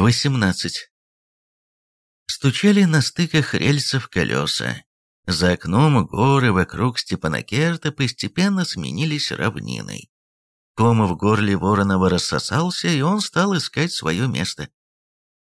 18. Стучали на стыках рельсов колеса. За окном горы вокруг Степанакерта постепенно сменились равниной. Ком в горле Воронова рассосался, и он стал искать свое место.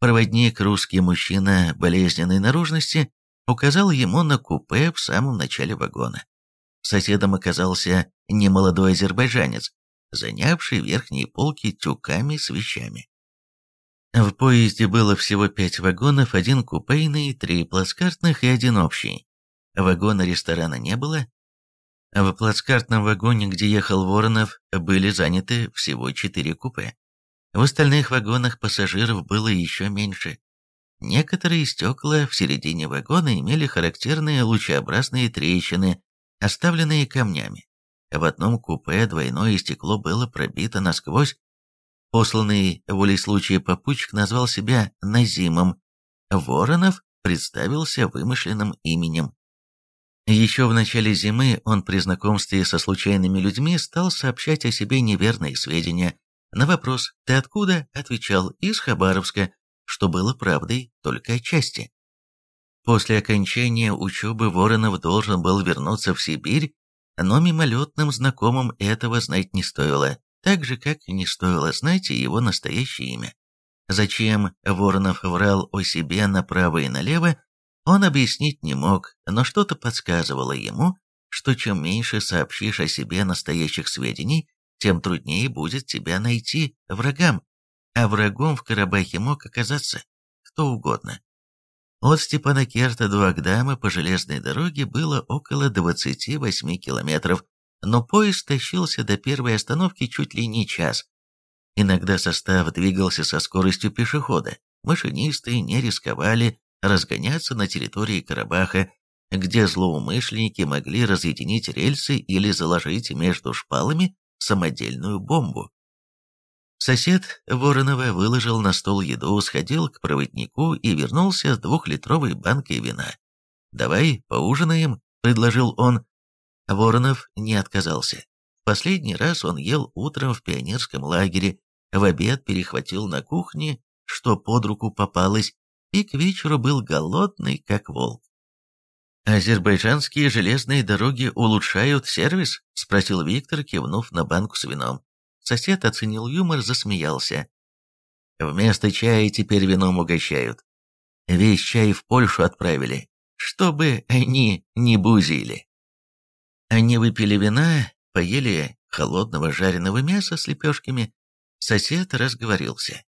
Проводник, русский мужчина болезненной наружности, указал ему на купе в самом начале вагона. Соседом оказался немолодой азербайджанец, занявший верхние полки тюками с вещами. В поезде было всего пять вагонов, один купейный, три плацкартных и один общий. Вагона ресторана не было. В плацкартном вагоне, где ехал Воронов, были заняты всего четыре купе. В остальных вагонах пассажиров было еще меньше. Некоторые стекла в середине вагона имели характерные лучеобразные трещины, оставленные камнями. В одном купе двойное стекло было пробито насквозь, Посланный волей случая попутчик назвал себя Назимом. Воронов представился вымышленным именем. Еще в начале зимы он при знакомстве со случайными людьми стал сообщать о себе неверные сведения. На вопрос «Ты откуда?» отвечал «Из Хабаровска», что было правдой только отчасти. После окончания учебы Воронов должен был вернуться в Сибирь, но мимолетным знакомым этого знать не стоило так же, как не стоило знать его настоящее имя. Зачем Воронов врал о себе направо и налево, он объяснить не мог, но что-то подсказывало ему, что чем меньше сообщишь о себе настоящих сведений, тем труднее будет тебя найти врагам, а врагом в Карабахе мог оказаться кто угодно. От Степанакерта до Агдама по железной дороге было около 28 километров, но поезд тащился до первой остановки чуть ли не час. Иногда состав двигался со скоростью пешехода, машинисты не рисковали разгоняться на территории Карабаха, где злоумышленники могли разъединить рельсы или заложить между шпалами самодельную бомбу. Сосед Воронова выложил на стол еду, сходил к проводнику и вернулся с двухлитровой банкой вина. «Давай поужинаем», — предложил он. Воронов не отказался. Последний раз он ел утром в пионерском лагере, в обед перехватил на кухне, что под руку попалось, и к вечеру был голодный, как волк. «Азербайджанские железные дороги улучшают сервис?» – спросил Виктор, кивнув на банку с вином. Сосед оценил юмор, засмеялся. «Вместо чая теперь вином угощают. Весь чай в Польшу отправили, чтобы они не бузили». Они выпили вина, поели холодного жареного мяса с лепешками. Сосед разговорился.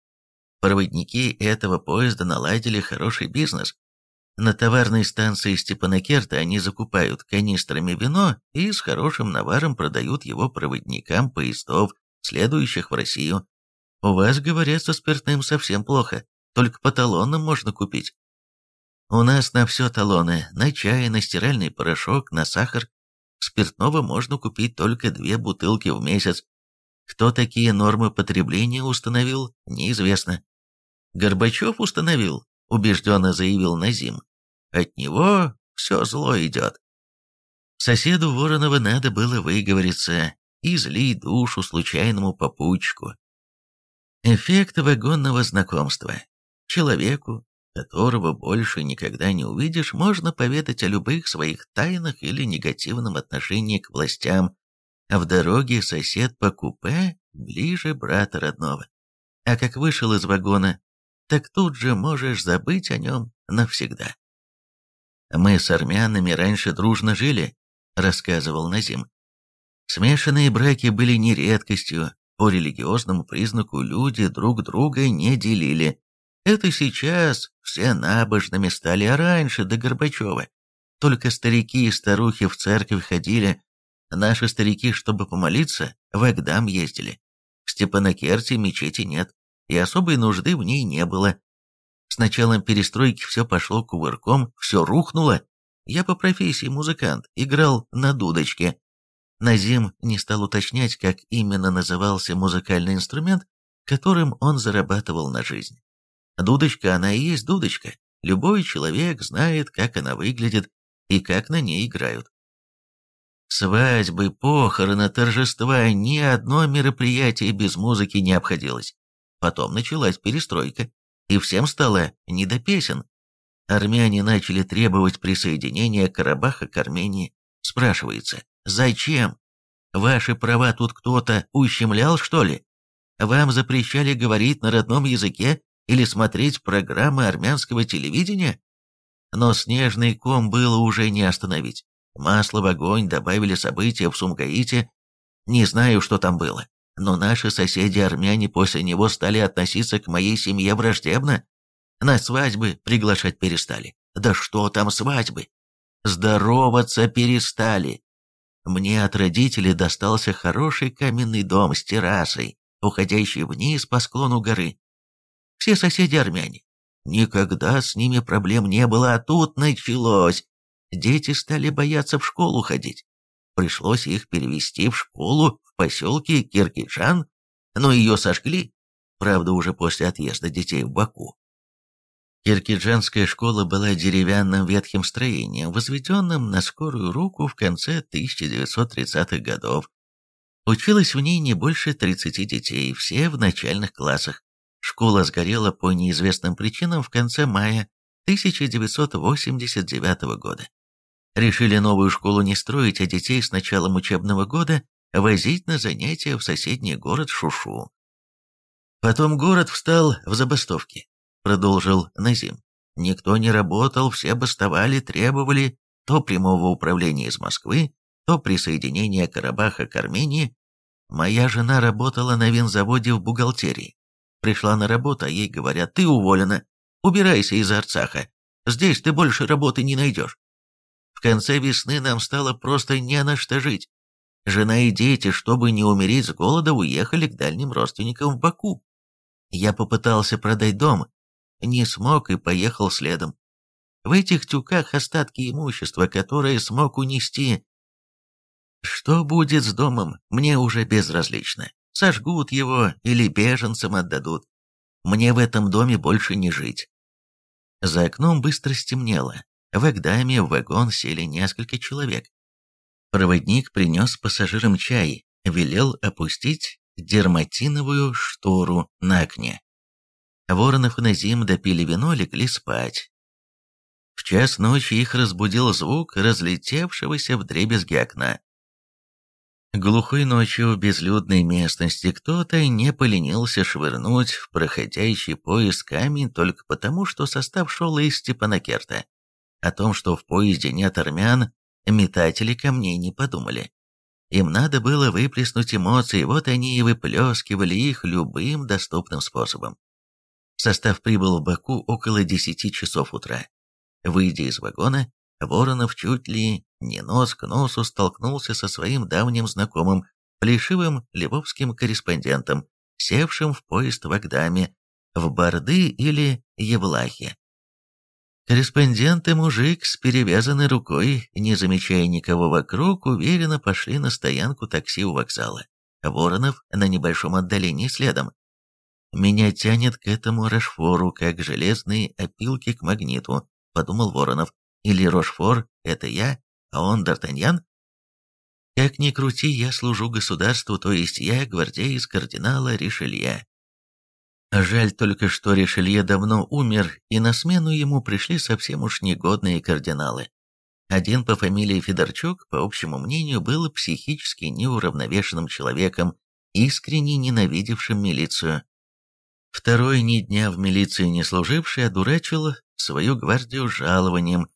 Проводники этого поезда наладили хороший бизнес. На товарной станции Степанакерта они закупают канистрами вино и с хорошим наваром продают его проводникам поездов, следующих в Россию. У вас, говорят, со спиртным совсем плохо, только по талонам можно купить. У нас на все талоны, на чай, на стиральный порошок, на сахар. Спиртного можно купить только две бутылки в месяц. Кто такие нормы потребления установил, неизвестно. Горбачев установил, убежденно заявил Назим. От него все зло идет. Соседу Воронова надо было выговориться и злить душу случайному попутчику. Эффект вагонного знакомства. Человеку, которого больше никогда не увидишь, можно поведать о любых своих тайнах или негативном отношении к властям, а в дороге сосед по купе ближе брата родного. А как вышел из вагона, так тут же можешь забыть о нем навсегда. «Мы с армянами раньше дружно жили», — рассказывал Назим. Смешанные браки были не редкостью, по религиозному признаку люди друг друга не делили, это сейчас все набожными стали, а раньше, до Горбачева. Только старики и старухи в церковь ходили. Наши старики, чтобы помолиться, в Агдам ездили. В Степанакерте мечети нет, и особой нужды в ней не было. С началом перестройки все пошло кувырком, все рухнуло. Я по профессии музыкант, играл на дудочке. Назим не стал уточнять, как именно назывался музыкальный инструмент, которым он зарабатывал на жизнь. Дудочка, она и есть дудочка. Любой человек знает, как она выглядит и как на ней играют. Свадьбы, похороны, торжества, ни одно мероприятие без музыки не обходилось. Потом началась перестройка. и всем стало не до песен. Армяне начали требовать присоединения Карабаха к Армении. Спрашивается, зачем? Ваши права тут кто-то ущемлял, что ли? Вам запрещали говорить на родном языке или смотреть программы армянского телевидения? Но снежный ком было уже не остановить. Масло в огонь добавили события в Сумгаите. Не знаю, что там было, но наши соседи-армяне после него стали относиться к моей семье враждебно. На свадьбы приглашать перестали. Да что там свадьбы? Здороваться перестали. Мне от родителей достался хороший каменный дом с террасой, уходящий вниз по склону горы. Все соседи армяне. Никогда с ними проблем не было, а тут началось. Дети стали бояться в школу ходить. Пришлось их перевести в школу в поселке Киркичан, но ее сожгли, правда, уже после отъезда детей в Баку. Киркиджанская школа была деревянным ветхим строением, возведенным на скорую руку в конце 1930-х годов. Училось в ней не больше 30 детей, все в начальных классах. Школа сгорела по неизвестным причинам в конце мая 1989 года. Решили новую школу не строить, а детей с началом учебного года возить на занятия в соседний город Шушу. Потом город встал в забастовке, продолжил Назим. Никто не работал, все бастовали, требовали то прямого управления из Москвы, то присоединения Карабаха к Армении. Моя жена работала на винзаводе в бухгалтерии. Пришла на работу, а ей говорят, ты уволена, убирайся из Арцаха, здесь ты больше работы не найдешь. В конце весны нам стало просто не на что жить. Жена и дети, чтобы не умереть с голода, уехали к дальним родственникам в Баку. Я попытался продать дом, не смог и поехал следом. В этих тюках остатки имущества, которое смог унести. Что будет с домом, мне уже безразлично. Сожгут его или беженцам отдадут. Мне в этом доме больше не жить. За окном быстро стемнело. В Агдаме в вагон сели несколько человек. Проводник принес пассажирам чай, велел опустить дерматиновую штору на окне. Воронов и Назим допили вино, легли спать. В час ночи их разбудил звук разлетевшегося в дребезги окна. Глухой ночью в безлюдной местности кто-то не поленился швырнуть в проходящий поезд камень только потому, что состав шел из Степанакерта. О том, что в поезде нет армян, метатели камней не подумали. Им надо было выплеснуть эмоции, вот они и выплескивали их любым доступным способом. Состав прибыл в Баку около 10 часов утра. Выйдя из вагона, Воронов чуть ли не нос к носу столкнулся со своим давним знакомым, плешивым львовским корреспондентом, севшим в поезд в Агдаме, в Барды или Евлахе. Корреспондент и мужик с перевязанной рукой, не замечая никого вокруг, уверенно пошли на стоянку такси у вокзала. Воронов на небольшом отдалении следом. «Меня тянет к этому Рошфору, как железные опилки к магниту», — подумал Воронов. «Или Рошфор — это я, а он Д'Артаньян?» «Как ни крути, я служу государству, то есть я гвардеец кардинала Ришелье. Жаль только, что Ришелье давно умер, и на смену ему пришли совсем уж негодные кардиналы. Один по фамилии Федорчук, по общему мнению, был психически неуравновешенным человеком, искренне ненавидевшим милицию. Второй ни дня в милиции не служивший одурачил свою гвардию жалованием.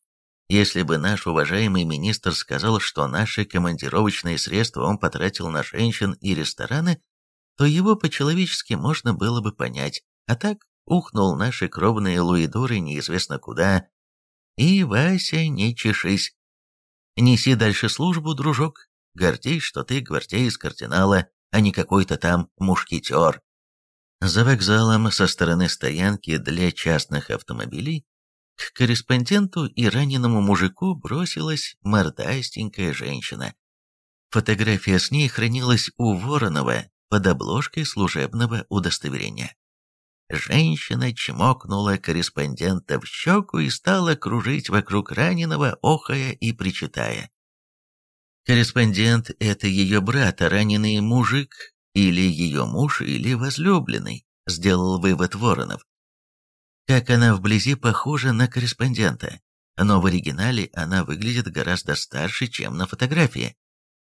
Если бы наш уважаемый министр сказал, что наши командировочные средства он потратил на женщин и рестораны, то его по-человечески можно было бы понять, а так ухнул наши кровные луидоры неизвестно куда. И, Вася, не чешись. Неси дальше службу, дружок, гордись, что ты гвардеец кардинала, а не какой-то там мушкетер. За вокзалом со стороны стоянки для частных автомобилей к корреспонденту и раненому мужику бросилась мордастенькая женщина. Фотография с ней хранилась у Воронова под обложкой служебного удостоверения. Женщина чмокнула корреспондента в щеку и стала кружить вокруг раненого, охая и причитая. Корреспондент – это ее брат, а раненый мужик, или ее муж, или возлюбленный, сделал вывод Воронов. Как она вблизи похожа на корреспондента, но в оригинале она выглядит гораздо старше, чем на фотографии.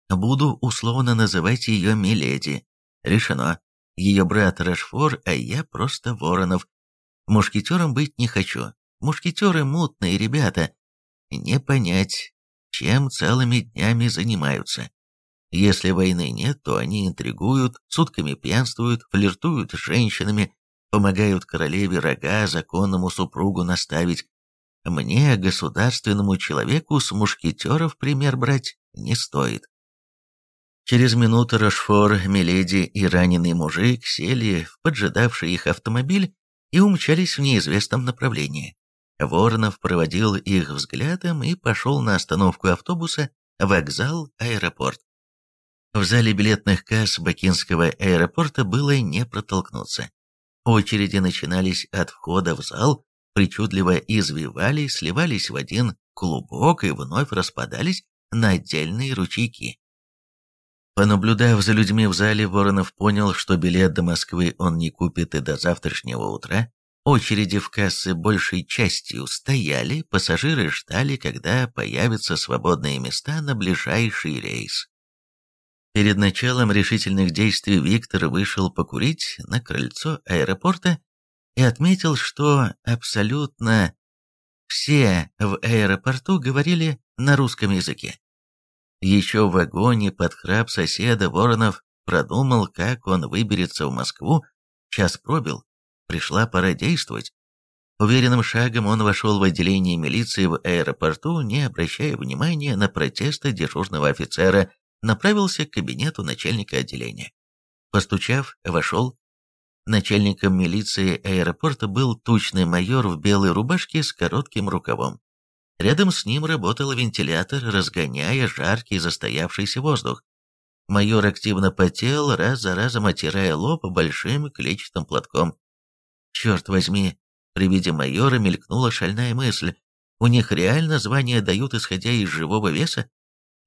Буду условно называть ее Миледи. Решено. Ее брат Рашфор, а я просто Воронов. Мушкетером быть не хочу. Мушкетеры мутные ребята. Не понять, чем целыми днями занимаются. Если войны нет, то они интригуют, сутками пьянствуют, флиртуют с женщинами, помогают королеве рога законному супругу наставить. Мне, государственному человеку, с мушкетеров пример брать не стоит. Через минуту Рошфор, Миледи и раненый мужик сели в поджидавший их автомобиль и умчались в неизвестном направлении. Воронов проводил их взглядом и пошел на остановку автобуса, вокзал, аэропорт. В зале билетных касс Бакинского аэропорта было не протолкнуться. Очереди начинались от входа в зал, причудливо извивались, сливались в один клубок и вновь распадались на отдельные ручейки. Понаблюдав за людьми в зале, Воронов понял, что билет до Москвы он не купит и до завтрашнего утра. Очереди в кассы большей частью стояли, пассажиры ждали, когда появятся свободные места на ближайший рейс. Перед началом решительных действий Виктор вышел покурить на крыльцо аэропорта и отметил, что абсолютно все в аэропорту говорили на русском языке. Еще в вагоне под храп соседа Воронов продумал, как он выберется в Москву, час пробил, пришла пора действовать. Уверенным шагом он вошел в отделение милиции в аэропорту, не обращая внимания на протесты дежурного офицера, направился к кабинету начальника отделения. Постучав, вошел. Начальником милиции аэропорта был тучный майор в белой рубашке с коротким рукавом. Рядом с ним работал вентилятор, разгоняя жаркий застоявшийся воздух. Майор активно потел, раз за разом оттирая лоб большим клетчатым платком. Черт возьми, при виде майора мелькнула шальная мысль. У них реально звание дают, исходя из живого веса?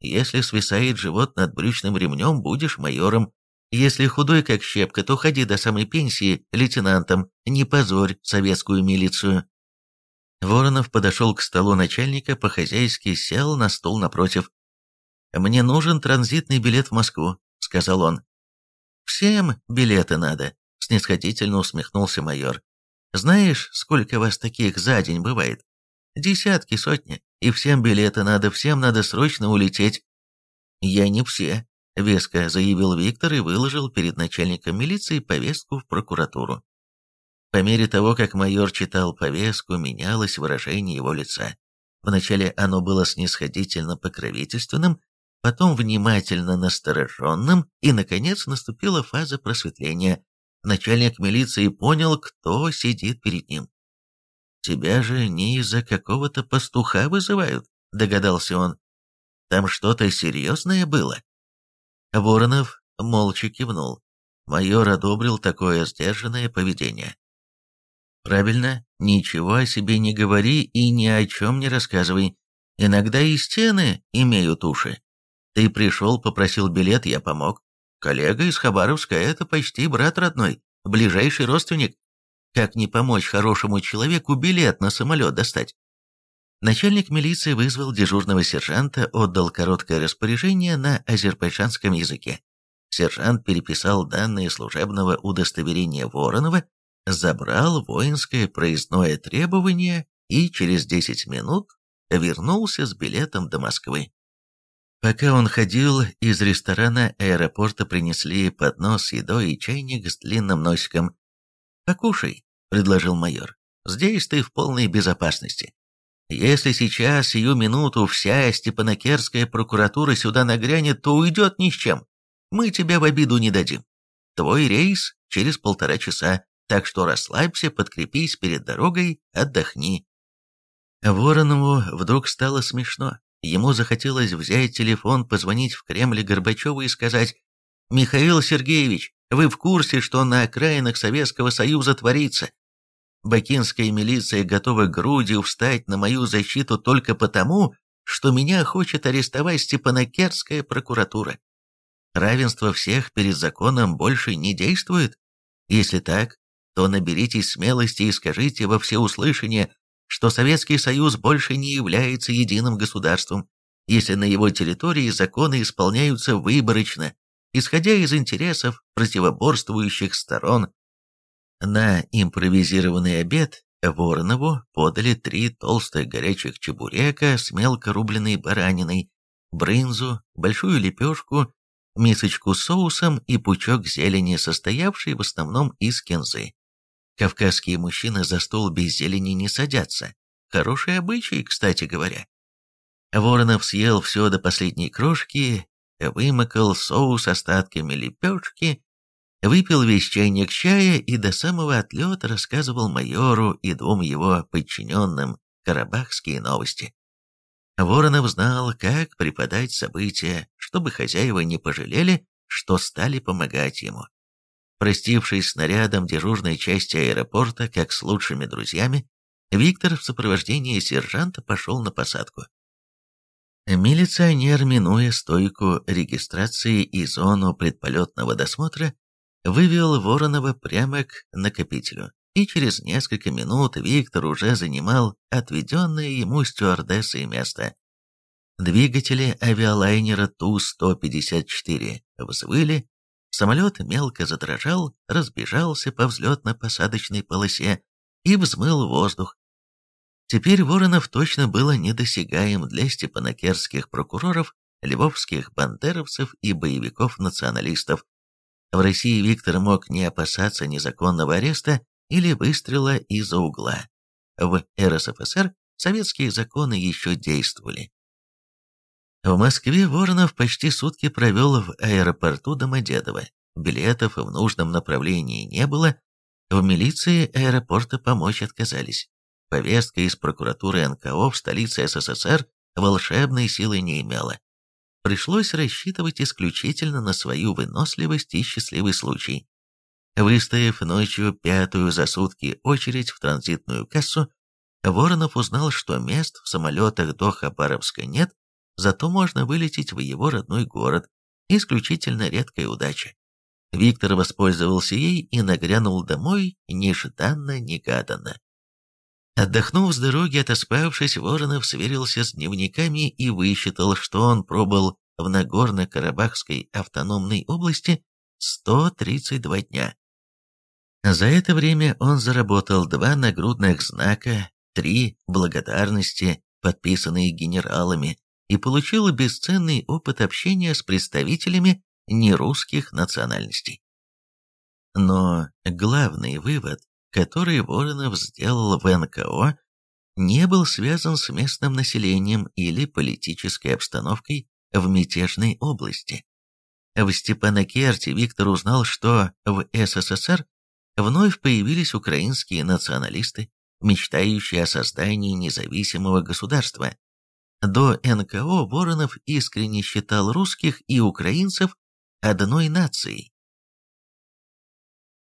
Если свисает живот над брючным ремнем, будешь майором. Если худой как щепка, то ходи до самой пенсии лейтенантом, не позорь советскую милицию. Воронов подошел к столу начальника, по-хозяйски сел на стул напротив. «Мне нужен транзитный билет в Москву», — сказал он. «Всем билеты надо», — снисходительно усмехнулся майор. «Знаешь, сколько вас таких за день бывает? Десятки, сотни, и всем билеты надо, всем надо срочно улететь». «Я не все», — веско заявил Виктор и выложил перед начальником милиции повестку в прокуратуру. По мере того, как майор читал повестку, менялось выражение его лица. Вначале оно было снисходительно покровительственным, потом внимательно настороженным, и, наконец, наступила фаза просветления. Начальник милиции понял, кто сидит перед ним. «Тебя же не из-за какого-то пастуха вызывают», — догадался он. «Там что-то серьезное было?» Воронов молча кивнул. Майор одобрил такое сдержанное поведение. Правильно, ничего о себе не говори и ни о чем не рассказывай. Иногда и стены имеют уши. Ты пришел, попросил билет, я помог. Коллега из Хабаровска – это почти брат родной, ближайший родственник. Как не помочь хорошему человеку билет на самолет достать? Начальник милиции вызвал дежурного сержанта, отдал короткое распоряжение на азербайджанском языке. Сержант переписал данные служебного удостоверения Воронова забрал воинское проездное требование и через 10 минут вернулся с билетом до Москвы. Пока он ходил, из ресторана аэропорта принесли поднос с едой и чайник с длинным носиком. «Покушай», — предложил майор, — «здесь ты в полной безопасности. Если сейчас, сию минуту, вся Степанакерская прокуратура сюда нагрянет, то уйдет ни с чем. Мы тебя в обиду не дадим. Твой рейс через полтора часа, так что расслабься, подкрепись перед дорогой, отдохни. Воронову вдруг стало смешно. Ему захотелось взять телефон, позвонить в Кремле Горбачеву и сказать «Михаил Сергеевич, вы в курсе, что на окраинах Советского Союза творится? Бакинская милиция готова грудью встать на мою защиту только потому, что меня хочет арестовать Степанакерская прокуратура. Равенство всех перед законом больше не действует? Если так, то наберитесь смелости и скажите во всеуслышание, что Советский Союз больше не является единым государством, если на его территории законы исполняются выборочно, исходя из интересов противоборствующих сторон. На импровизированный обед Воронову подали три толстых горячих чебурека с мелко рубленной бараниной, брынзу, большую лепешку, мисочку с соусом и пучок зелени, состоявший в основном из кинзы. Кавказские мужчины за стол без зелени не садятся. Хороший обычай, кстати говоря. Воронов съел все до последней крошки, вымокал соус остатками лепешки, выпил весь чайник чая и до самого отлета рассказывал майору и двум его подчиненным карабахские новости. Воронов знал, как преподать события, чтобы хозяева не пожалели, что стали помогать ему. Простившись с нарядом дежурной части аэропорта, как с лучшими друзьями, Виктор в сопровождении сержанта пошел на посадку. Милиционер, минуя стойку регистрации и зону предполетного досмотра, вывел Воронова прямо к накопителю, и через несколько минут Виктор уже занимал отведенное ему стюардессой место. Двигатели авиалайнера Ту-154 взвыли, самолет мелко задрожал, разбежался по взлетно-посадочной полосе и взмыл воздух. Теперь Воронов точно было недосягаем для степанакерских прокуроров, львовских бандеровцев и боевиков-националистов, в России Виктор мог не опасаться незаконного ареста или выстрела из-за угла. В РСФСР советские законы еще действовали. В Москве Воронов почти сутки провел в аэропорту Домодедово. Билетов в нужном направлении не было. В милиции аэропорта помочь отказались. Повестка из прокуратуры НКО в столице СССР волшебной силы не имела пришлось рассчитывать исключительно на свою выносливость и счастливый случай. Выстояв ночью пятую за сутки очередь в транзитную кассу, Воронов узнал, что мест в самолетах до Хабаровска нет, зато можно вылететь в его родной город. Исключительно редкая удача. Виктор воспользовался ей и нагрянул домой нежданно-негаданно. Отдохнув с дороги, отоспавшись, Воронов сверился с дневниками и высчитал, что он пробыл в Нагорно-Карабахской автономной области 132 дня. За это время он заработал два нагрудных знака, три благодарности, подписанные генералами, и получил бесценный опыт общения с представителями нерусских национальностей. Но главный вывод который Воронов сделал в НКО, не был связан с местным населением или политической обстановкой в мятежной области. В Степанакерте Виктор узнал, что в СССР вновь появились украинские националисты, мечтающие о создании независимого государства. До НКО Воронов искренне считал русских и украинцев одной нацией.